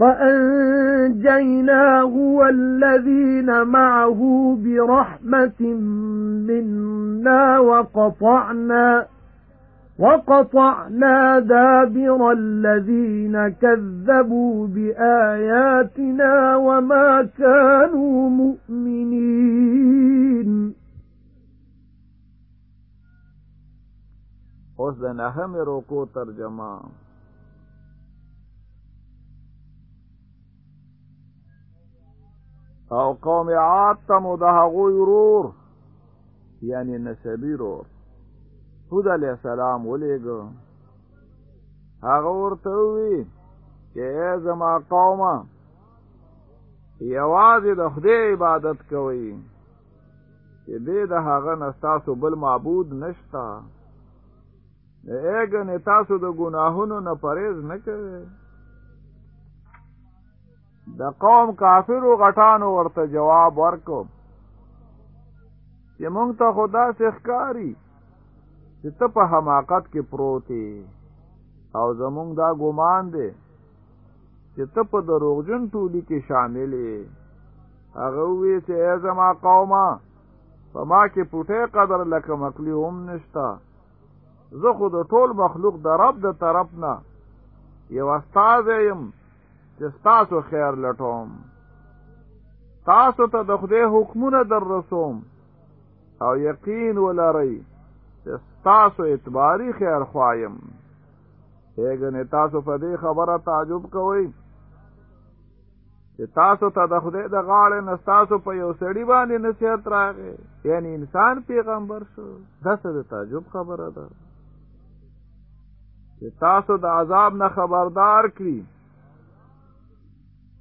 فَأَنجَيْنَاهُ وَالَّذِينَ مَعَهُ بِرَحْمَةٍ مِنَّا وَقَطَعْنَا وَقَطَعْنَا دَابِرَ الَّذِينَ كَذَّبُوا بِآيَاتِنَا وَمَا كَانُوا مُؤْمِنِينَ. اوس د روکو ترجمه. أو قوم عاد تمو د هغوی یعنی نسبی رور هود علیہ السلام ولېګو هغه ورته وی چې زما قومه یوازې د خدای عبادت کوي چې دې د هغه نستاسو بل معبود نشتا اګنې تاسو د ګناهونو نه نه کوئ. د قوم کافرو غټانو ورته جواب ورکو چې مونږ ته خدا ښکاری چې ته په حماقت کې پروتي او زمونږ دا ګمان دی چې ته په دروغجن ټولي کې شامل یې. هغه وی چې زما قومه په ما کې پټه قدر لکه مکلی هم نشتا زه خو د ټول مخلوق د رب د طرف نه یو استاد یم چې تاسو خیر لټوم. تاسو ته د خدای حکمونه در رسوم او یقین ولرئ چې تاسو اعتباری خیر خوایم. هغه تاسو په دې خبره تعجب کوئ. چې تاسو ته د خدای د غاړې نه تاسو په یو سړی باندې نصیحت راغی. یعنی انسان پیغمبر شو. دا څه د تعجب خبره ده. چې تاسو د عذاب نه خبردار کړئ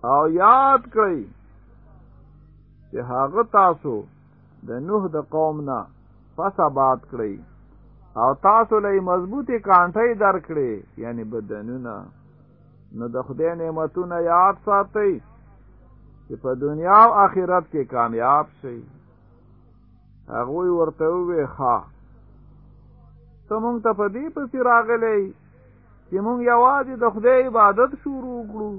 او یاد کړئ چې هغه تاسو د نوح د قوم نه فسابات کړئ. او تاسو لې مضبوطی کانټي درکړي یعنی بدنونه. نو د خدای نعمتونه یاد ساتئ چې په دنیا او آخرت کې کامیاب شئ. هغه ورته وې ښا ته مونږ ته په دې پسې راغلې چې مونږ یوازې د خدای عبادت شروع کړو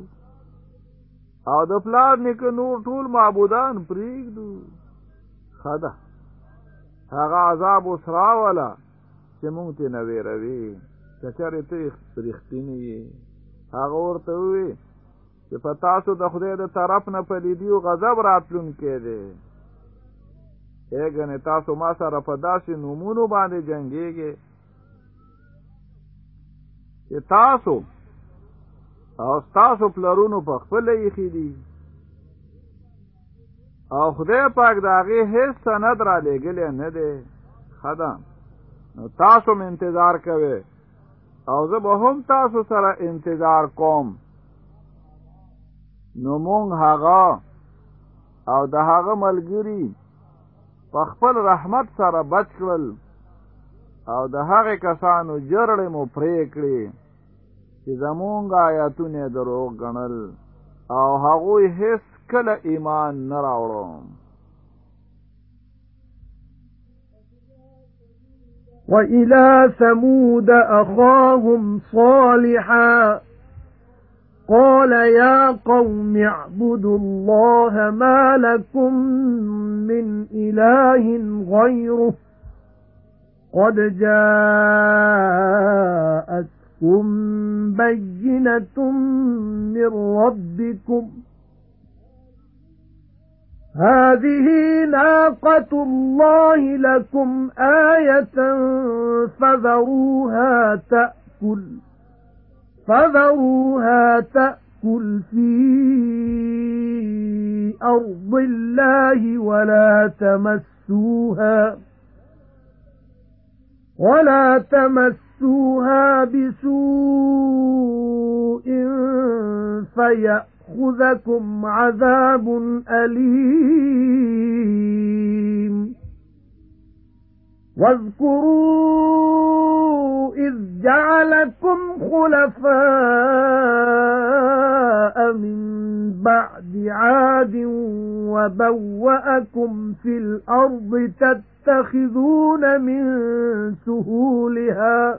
او د پلار نیکه نور ټول معبودان پریږدو. خدا هغه عذاب وسرا ولا چې مونږ ته نه ویروي. چې چېرې ته رښتینی هغه ورته وی چې په تاسو د خدای د طرف نه په لیدیو غضب راتلون کې دی اګنه تاسو ما سره په داسې نمونو باندې جنگيږي چې تاسو او تاسو پلرونو په خپل یې خېدي او خدای پاک داغه هیڅ سند را لګلې نه دی. خدا نو تاسو هم انتظار کوئ. او زه به هم تاسو سره انتظار کوم. نو مونږ هغه او د هغه ملګری په خپل رحمت سره بچ کړل. او د هغه کسانو جرړې مو پرې کړې چې زمونږ آیاتونه دروغ ګڼل او هغوی هیڅ کله ایمان نه راوړو وَإِلَى ثَمُودَ أَخَاهُمْ صَالِحًا. قَالَ يَا قَوْمِ اعْبُدُوا اللَّهَ مَا لَكُمْ مِنْ إِلَٰهٍ غَيْرُهُ قَدْ جَاءَتْ بَيِّنَةٌ مِّن رَّبِّكُمْ هَذِهِ نَاقَةُ اللَّهِ لَكُمْ آيَةً فَذَرُوهَا تَأْكُلْ فَذَرُوهَا تَأْكُلْ فِي أَرْضِ اللَّهِ وَلَا تَمَسُّوهَا وَلَا تَمَسُّوهَا تَمَسُّوهَا بِسُوءٍ فَيَأْخُذَكُمْ عَذَابٌ أَلِيمٌ. وَاذْكُرُوا إِذْ جَعَلَكُمْ خُلَفَاءَ مِنْ بَعْدِ عَادٍ وَبَوَّأَكُمْ فِي الْأَرْضِ تَتَّخِذُونَ مِنْ سُهُولِهَا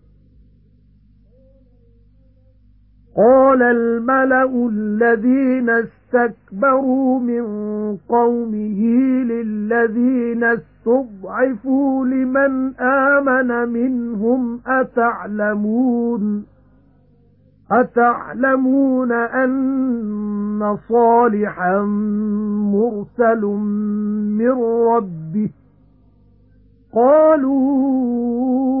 قَالَ الْمَلَأُ الَّذِينَ اسْتَكْبَرُوا مِنْ قَوْمِهِ لِلَّذِينَ اسْتُضْعِفُوا لِمَنْ آمَنَ مِنْهُمْ أَتَعْلَمُونَ أَتَعْلَمُونَ أَنَّ صَالِحًا مُرْسَلٌ مِنْ رَبِّهِ قَالُوا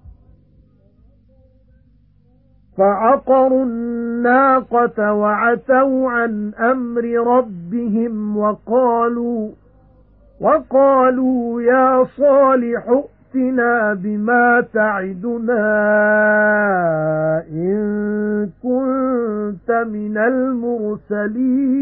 فَعَقَرُوا النَّاقَةَ وَعَتَوْا عَنْ أَمْرِ رَبِّهِمْ وَقَالُوا وَقَالُوا يَا صَالِحُ ائْتِنَا بِمَا تَعِدُنَا إِن كُنتَ مِنَ الْمُرْسَلِينَ.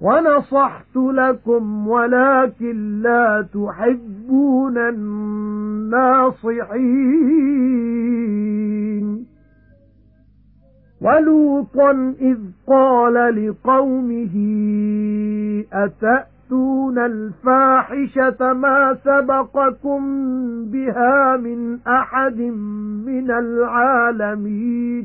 وَنَصَحْتُ لَكُمْ وَلَكِن لَّا تُحِبُّونَ النَّاصِحِينَ. وَلُوطًا إِذْ قَالَ لِقَوْمِهِ أَتَأْتُونَ الْفَاحِشَةَ مَا سَبَقَكُم بِهَا مِنْ أَحَدٍ مِنَ الْعَالَمِينَ؟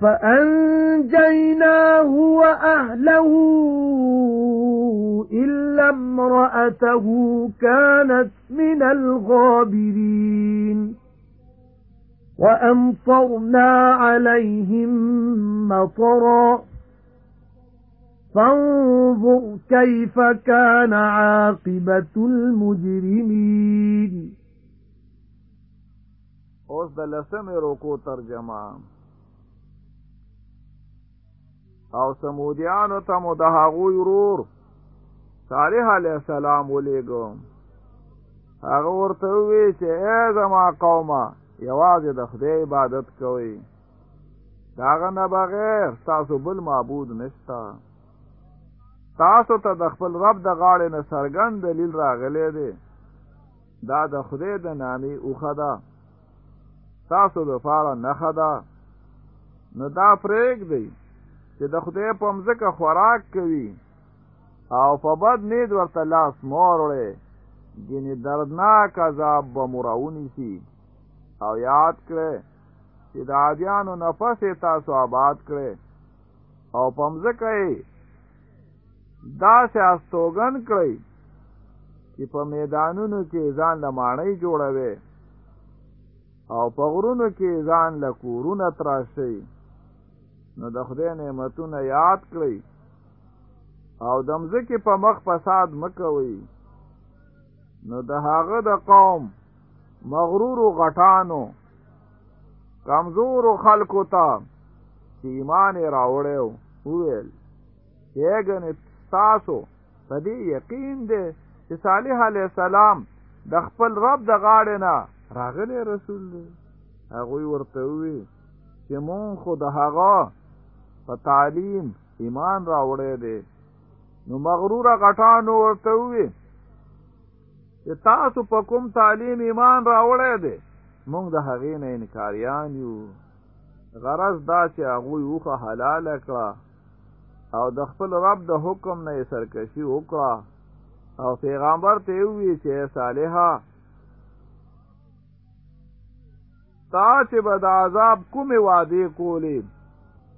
فَأَنجَيْنَاهُ وَأَهْلَهُ إِلَّا امْرَأَتَهُ كَانَتْ مِنَ الْغَابِرِينَ. وَأَمْطَرْنَا عَلَيْهِمْ مَطَرًا. فَانظُرْ كَيْفَ كَانَ عَاقِبَةُ الْمُجْرِمِينَ. اوس د لسمه روکو ترجمه. او سمودیانو ته مو د هغوی ورور صالح علیہ السلام ولېګو هغه ورته وی چې اے زما قومه یوازې د خدای عبادت کوئ. داغه نه بغیر تاسو بل معبود نشتا تاسو ته د خپل رب د غاړې نه سرګند دلیل راغلی دی. دا د خدای د نامې اوخه ده. تاسو د فاره نخه ده. نو دا پرېګ دی چې د خدای په مځکه خوراک کوي. او په بد نید ورته لاس مور وړي. ګینه دردناک عذاب به مراونی شي او یاد کړئ چې د عادیانو نفس تاسو آباد کړئ. او په مځکه یې داسې استوګن کړئ چې په میدانونو کې ځان له ماڼۍ جوړوي او په غرونو کې ځان له کورونه تراشي نو د خدای نعمتونه یاد کړئ. او د مځکې په مخ فساد مه کوئ نو د هغه د قوم مغرور غټانو کمزور خلکو ته چې ایمان راوړیو وویل یا ګنې تاسو په دې یقین دی چې صالح علیه السلام د خپل رب د غاړې نه راغلی رسول دی. هغه ورته وی چې مونږ خو د هغه په تعلیم ایمان راوړی دی. نو مغرور غټانو ورته وی چې تاسو په کوم تعلیم ایمان راوړی دی؟ مونږ د هغې نه انکاریان یو. غرض دا چې هغه یوخه حلال کړه او د خپل رب د حکم نه سرکشي وکړه. او پیغمبر ته وی چې صالحا تا چې به د عذاب کومې وعده کولې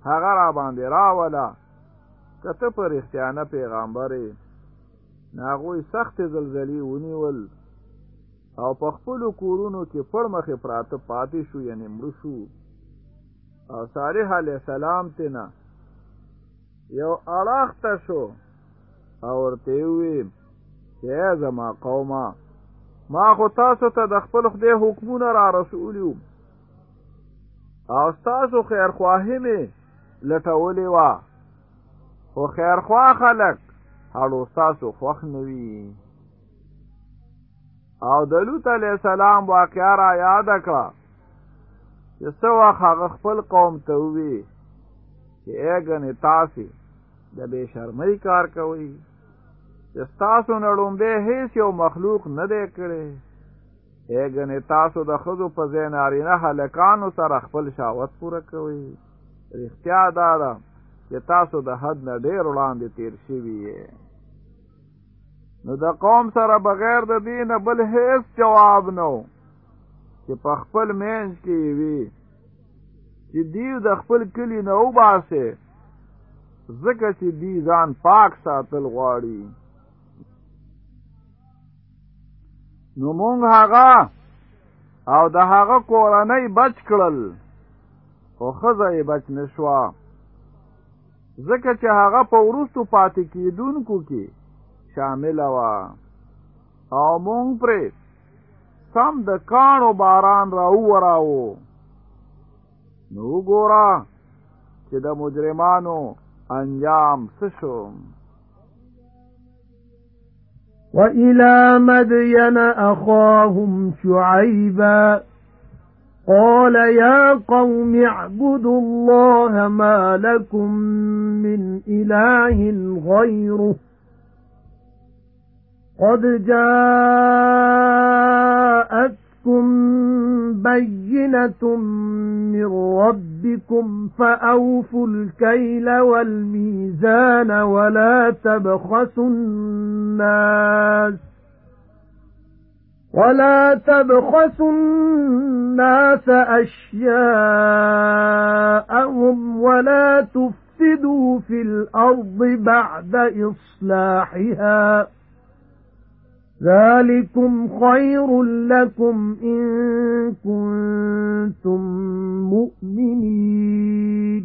هغه را باندې راوله. کته پر اختیانه پیغمبرې ناغوی سخت زلزلې ونیول او په خپل کورونو کې پړ مخې پراته پاتې شو یعنی مړ شو. او صالح علی السلام تینا یو اړخته شو او ورته وی چې زما قومه ما خو تاسو ته د خپل خدای حکمونه را رسولیو او تاسو خیر خواهی می لټولې وا. خو خیر خواه خلک هړو تاسو خوښ نوي او د لوط علی السلام واقعا را یاد کړه چې څو هغه خپل قوم ته وی چې اګنې تاسو د بے شرمۍ کار کوي چې تاسو نړوم به هیڅ یو مخلوق نه دی کړی. اګنې تاسو د خزو په ځای نارینه هلکانو سره خپل شاوت پوره کوي رښتیا دا ده چې تاسو د حد نه ډیر وړاندې تیر شوي یې. نو د قوم سره بغیر د دینه بل هیڅ جواب نه و چې په خپل مینځ کې وي. چې دی د خپل کلی نه وباسه ځکه چې دی ځان پاک ساتل غواړي. نو مونږ هغه او د هغه کورنۍ بچ کړل خو ښځه یې بچ نشوا ځکه چې هغه په ورستو پاتې کېدونکو کې شامل وا او مونږ پرې سم د کاڼو باران را وراوو نو ګورا چې د مجرمانو انجام څه شو وَإِلَى مَدْيَنَ أَخَاهُمْ شُعَيْبًا قَالَ يَا قَوْمِ اعْبُدُوا اللَّهَ مَا لَكُمْ مِنْ إِلَٰهٍ غَيْرُهُ. قَدْ جَاءَتْكُمْ بَيِّنَةٌ مِّن رَّبِّكُمْ فَأَوْفُوا الْكَيْلَ وَالْمِيزَانَ وَلَا تَبْخَسُوا النَّاسَ وَلَا تَبْخَسُوا النَّاسَ أَشْيَاءَهُمْ وَلَا تُفْسِدُوا فِي الْأَرْضِ بَعْدَ إِصْلَاحِهَا ذَلِكُمْ خَيْرٌ لَّكُمْ إِن كُنتُم مُّؤْمِنِينَ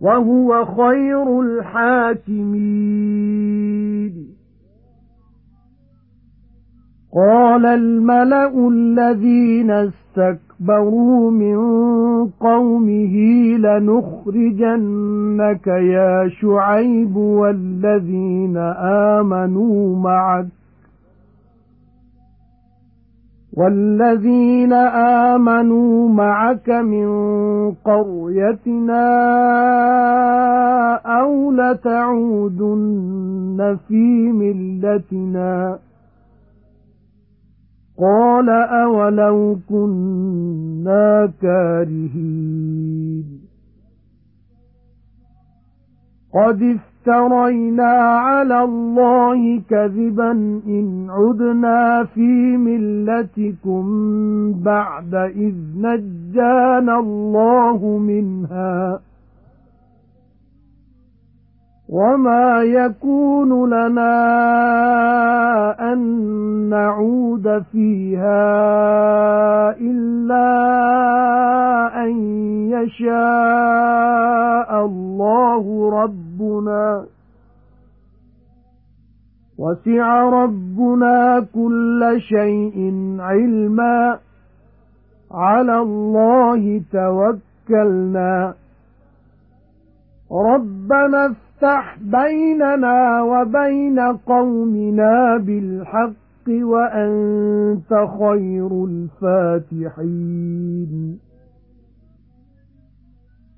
وَهُوَ خَيْرُ الْحَاكِمِينَ. قال الملأ الذين استكبروا من قومه لنخرجنك يا شعيب والذين آمنوا معك وَالَّذِينَ آمَنُوا مَعَكَ مِنْ قَرْيَتِنَا أَوْ لَتَعُودُنَّ فِي مِلَّتِنَا. قَالَ أَوَلَوْ كُنَّا كَارِهِينَ. قَدْ افْتَرَيْنَا عَلَى اللَّهِ كَذِبًا إِنْ عُدْنَا فِي مِلَّتِكُمْ بَعْدَ إِذْ نَجَّانَا اللَّهُ مِنْهَا وَمَا يَكُونُ لَنَا أَن نَّعُودَ فِيهَا إِلَّا أَن يَشَاءَ اللَّهُ رَبُّنَا وَسِعَ رَبُّنَا كُلَّ شَيْءٍ عِلْمًا. عَلَى اللَّهِ تَوَكَّلْنَا. رَبَّنَا افتح بيننا وبين قومنا بالحق وأنت خير الفاتحين.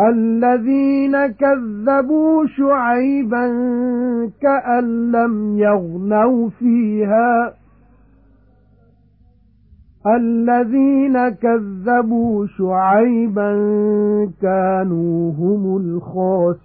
الَّذِينَ كَذَّبُوا شُعَيْبًا كَأَن لَّمْ يَغْنَوْا فِيهَا. الَّذِينَ كَذَّبُوا شُعَيْبًا كَانُوا هُمُ الْخَاسِرِينَ.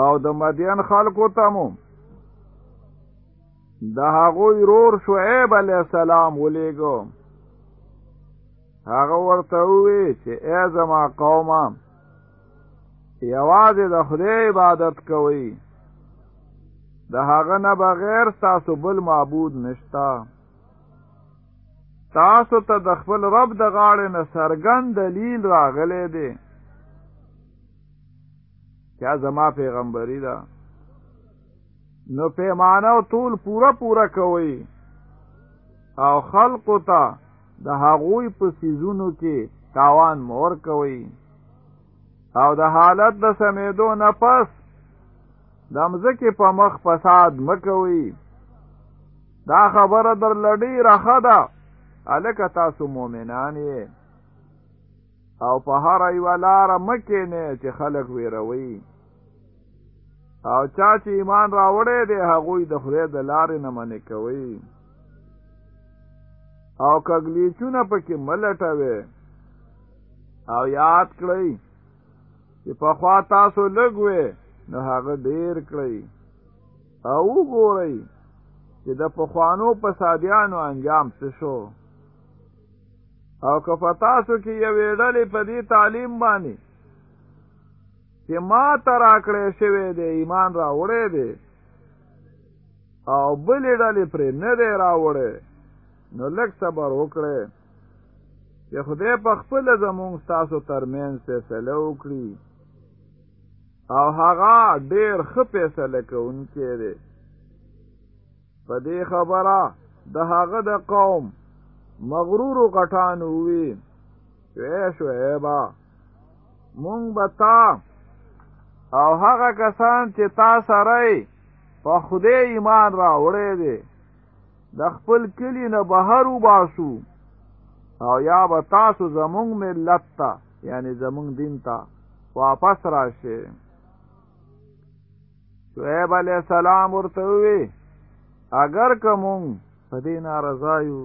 او د مدین خلکو تمو د هغوی رور شعیب علی السلام ولېګو هغه ورته وی چې ای زما قومه یوازې د خدای عبادت کوئ. د هغه نه بغیر تاسو بل معبود نشتا تاسو ته د خپل رب د غاړې نه سرګند دلیل راغلی دی چا زما پیغمبري ده نو پیمانه او طول پورا پورا کوي او خلقو ته د هغوی په سیزونو کې تاوان مور کوي او د حالت د سمیدو نه پس د مزکه په مخ فساد مکوي دا خبره در لړی راخه ده الکه تاسو مؤمنان یې. او په هر ایو لار مکه نه چې خلق ویروي او چا چې ایمان راوړې دی هغوی د خدای د لارې نه منې کوي. او کګلیچونه پکې ملټوي او یاد کړئ چې په خوا تاسو لګوي نو هغه ډیر کړئ. او وګورئ چې د پخوانو فسادیانو انجام څه شو. او که په تاسو کې یو ډلې په دې تعلیم باندې چې ماته را کړې شوی دی ایمان را وړې دی او بلې ډلې پرې نه دی را وړې. نو لږ صبر وکړې چې خدای په خپل زمونږ تاسو ترمنځ فیصله وکړي. او هغه ډېر ښه فیصله کوونکی دی. په دې خبره د هغه د قوم مغرور غټان وی شوې شوې با مونږ به تا او هغه کسان چې تا سره په خدای ایمان را وړې دي د خپل کلی نه بهر وباسو. او یا به تاسو زمونږ ملت ته یعنی زمونږ دین ته واپس راشي شعیب علیہ السلام ورته وی اگر کوم په دې ناراضه یو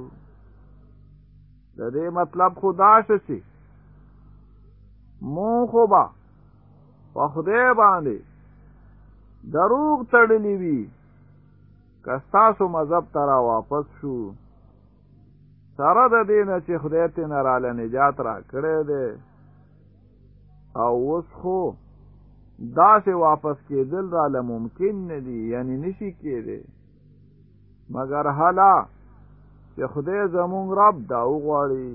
د دې مطلب خدا شي مون خو با په خدای باندې. دروغ تړلی وي. کستاسو مذهب ترا واپس شو سره د دینه چې خدای ته نراله نجات را کړی دی. او اوس خو داسې واپس کېدل را له ممکن نه دي یعنی نشي کېده مگر حالا چې خدای زمونږ رب دا وغواړي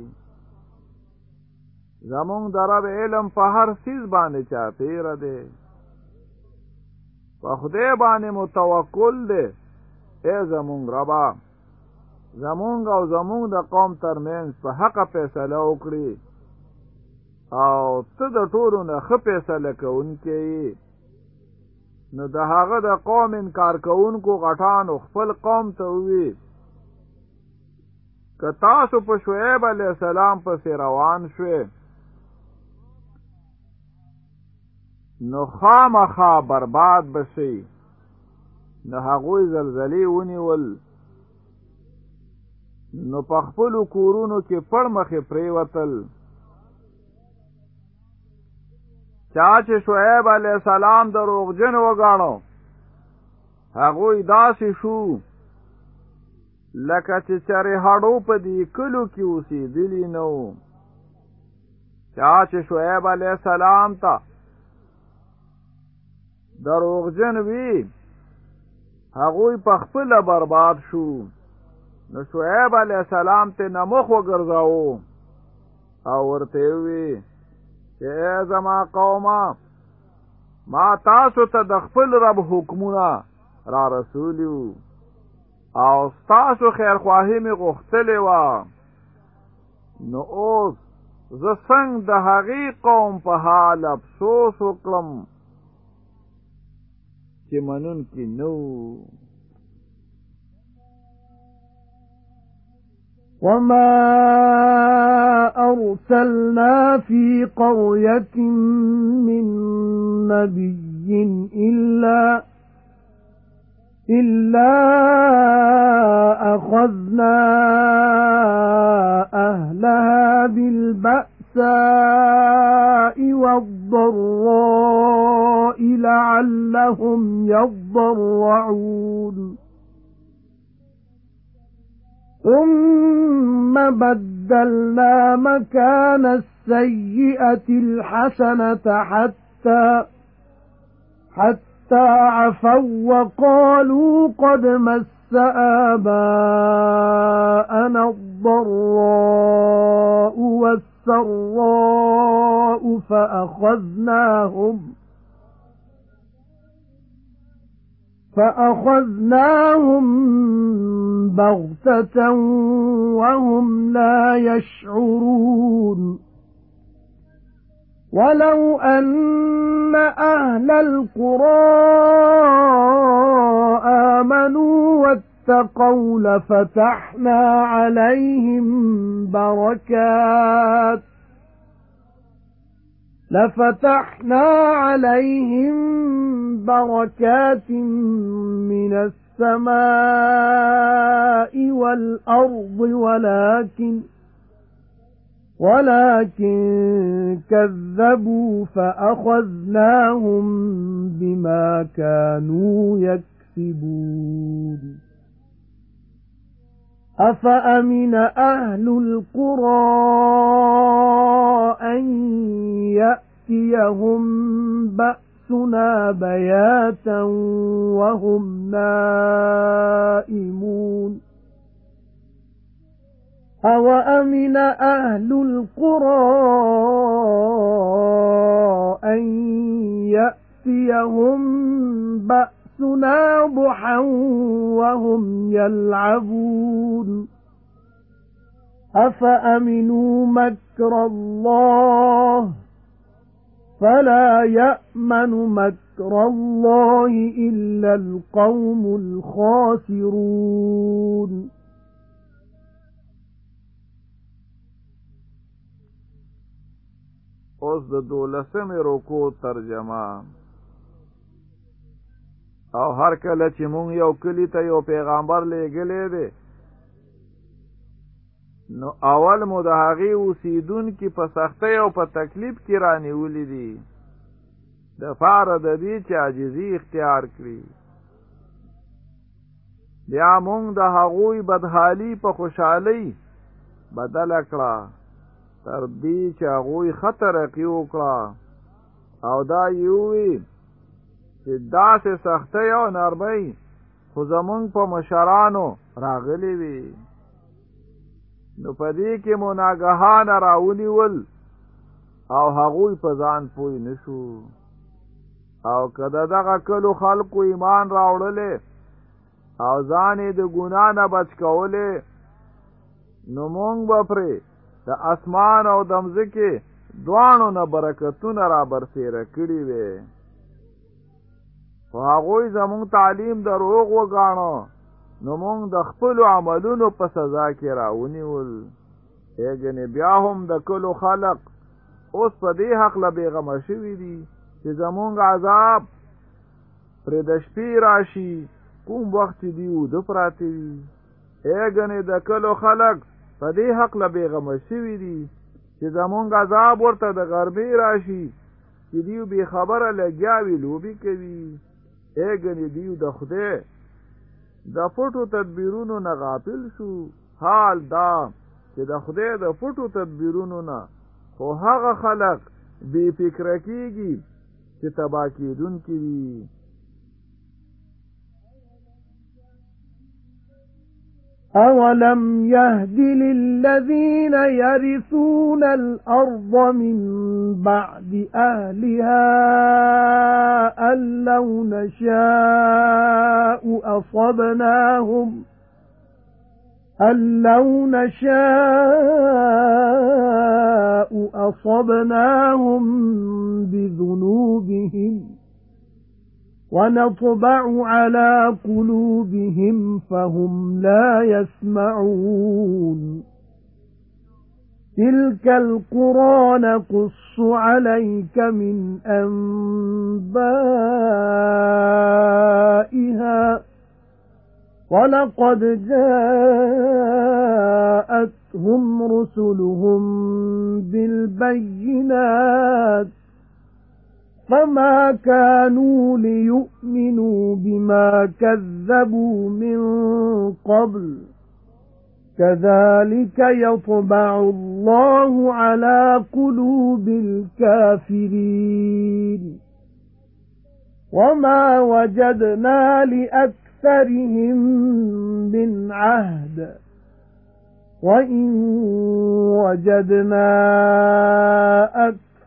زمونږ د رب علم په هر څیز باندې چا پیر دی په خدای باندې متوکل دی اے زمونږ ربا زمونږ او زمونږ د قوم ترمنځ په حق فیصله وکړي او ته د ټولو نه ښه فیصله کوونکی نو د هغه د قوم انکار کوونکو غټانو خپل قوم ته وی که تاسو په شعیب علیه السلام پسې روان شوئ نو خامخا برباد به شئ نو هغوی زلزلې ونیول. نو په خپلو کورونو کې پړمخې پریوتل. چا چې شعیب علی السلام دروغجن وګاڼو هغوی داسې شو لکه چې چرې هډو په دې کلو کې اوسېدلی نو چا چې شعیب علی السلام ته دروغجن وی. هغوی په خپل برباد شو. نو شعیب علی السلام ته نمخ وګرځاو او ورته وی چې زما قومه ما تاسو ته د خپل رب حکمونه را رسولیو. او تاسو خیر خواهی می غختلی و نو اوس زه څنګه د هغې قوم په حال افسوس وکړم چې منون کې نو وما أرسلنا في قرية من نبي إلا إلا أخذنا أهلها بالبأساء والضراء لعلهم يضرعون. ثم بدلنا مكان السيئة الحسنة حتى حتى عفوا وقالوا قد مس آباءنا الضراء والسراء فأخذناهم فأخذناهم بغتة وهم لا يشعرون ولو أن أهل القرى آمنوا واتقوا لفتحنا عليهم بركات. لَفَتَحْنَا عَلَيْهِمْ بَرَكَاتٍ مِنَ السَّمَاءِ وَالْأَرْضِ وَلَكِنْ وَلَكِنْ كَذَّبُوا فَأَخَذْنَاهُمْ بِمَا كَانُوا يَكْسِبُونَ. أَفَأَمِنَ أَهْلُ الْقُرَى أَن يَأْتِيَهُم بَأْسُنَا بَيَاتًا وَهُمْ نَائِمُونَ؟ أَوَأَمِنَ أَهْلُ الْقُرَى أَن يَأْتِيَهُم بَأْسُنَا بَأْسُنَا ضُحًى وَهُمْ يَلْعَبُونَ. أَفَأَمِنُوا مَكْرَ اللَّهِ؟ فلا يأمن مكر الله إلا القوم الخاسرون. اوس د دولسمې روکو ترجمه. او هر کله چې مونږ یو کلی ته یو پیغمبر لېږلی دی نو اول مو د هغې اوسیدونکي په سختۍ او په تکلیف کې رانیولي دي. د فاره د دې چې عاجزي اختیار کړي. بیا مونږ د هغوی بدحالي په خوشحالۍ بدله کړه تر دې چې هغوی خطر کې وکړه. او دا یووي چې داسې سختۍ او نرمۍ خو زمونږ په مشرانو راغلی وي. نو پدې کې مناګهان راونیول او هغوی په ځان پوي نشو او کده دغه کلو خلقو ایمان راوړلې او ځان د ګنا نه بچ کولې نو مونږ به پرې د اسمان او د مځکه دوانو نه برکتونه را برسېره کړي وي خو هغوی زمونږ تعلیم دروغ وګاڼو نو مونږ د خپل عملونو په سزا کې راونیول. اګنې بیا هم د کلو خلق اوس په دې حق له بیغم شوي دي چې زمونږ عذاب پر د شپې راشي کوم وخت دی او د پراته وي. اګنې د کلو خلق په دې حق له بیغم شوي دي چې زمونږ عذاب ورته د غربي راشي چې دیو به خبره لګیاوي لوبي کوي اګنې دیو د خدای د پټو تدبیرونو نه غافل شو. حال دا چې د خدای د پټو تدبیرونو نه خو هغه خلق بے فکر کیږي چې تبا کیدون کی أَوَلَمْ يَهْدِ لِلَّذِينَ يَرِثُونَ الْأَرْضَ مِنْ بَعْدِ أَهْلِهَا أَنْ لَوْ نَشَاءُ أَصَبْنَاهُمْ أَنْ لَوْ نَشَاءُ أَصَبْنَاهُمْ بِذُنُوبِهِمْ وَنَطْبَعُ عَلَى قُلُوبِهِمْ فَهُمْ لَا يَسْمَعُونَ. تِلْكَ الْقُرَى نَقُصُّ عَلَيْكَ مِنْ أَنْبَائِهَا. وَلَقَدْ جَاءَتْهُمْ رُسُلُهُم بِالْبَيِّنَاتِ فَمَا كَانُوا لِيُؤْمِنُوا بِمَا كَذَّبُوا مِن قَبْلُ. كَذَلِكَ يَطْبَعُ اللَّهُ عَلَى قُلُوبِ الْكَافِرِينَ. وَمَا وَجَدْنَا لِأَكْثَرِهِم مِّنْ عَهْدٍ. وَإِن وَجَدْنَا أَكْثَرَهُم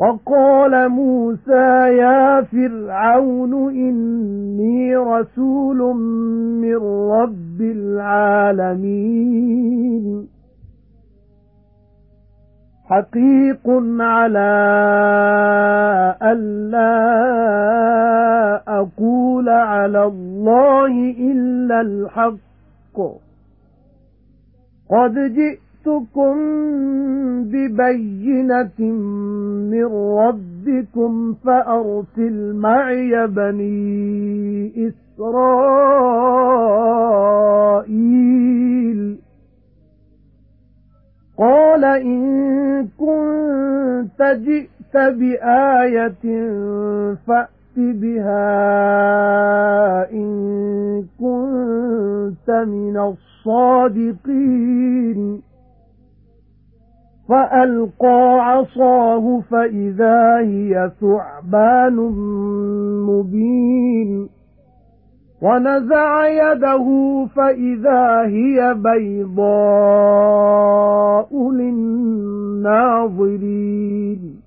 وَقَالَ مُوسَى يَا فِرْعَوْنُ إِنِّي رَسُولٌ مِّن رَّبِّ الْعَالَمِينَ. حَقِيقٌ عَلَى أَلَّا أَقُولَ عَلَى اللَّهِ إِلَّا الْحَقَّ. قَدْ جِئْتُ جِئْتُكُمْ بِبَيِّنَةٍ مِّن رَّبِّكُمْ فَأَرْسِلْ مَعِيَ بَنِي إِسْرَائِيلَ. قَالَ إِن كُنتَ جِئْتَ بِآيَةٍ فَأْتِ بِهَا إِن كُنتَ مِنَ الصَّادِقِينَ. فَأَلْقَى عَصَاهُ فَإِذَا هِيَ ثُعْبَانٌ مُبِينٌ. وَنَزَعَ يَدَهُ فَإِذَا هِيَ بَيْضَاءُ لِلنَّاظِرِينَ.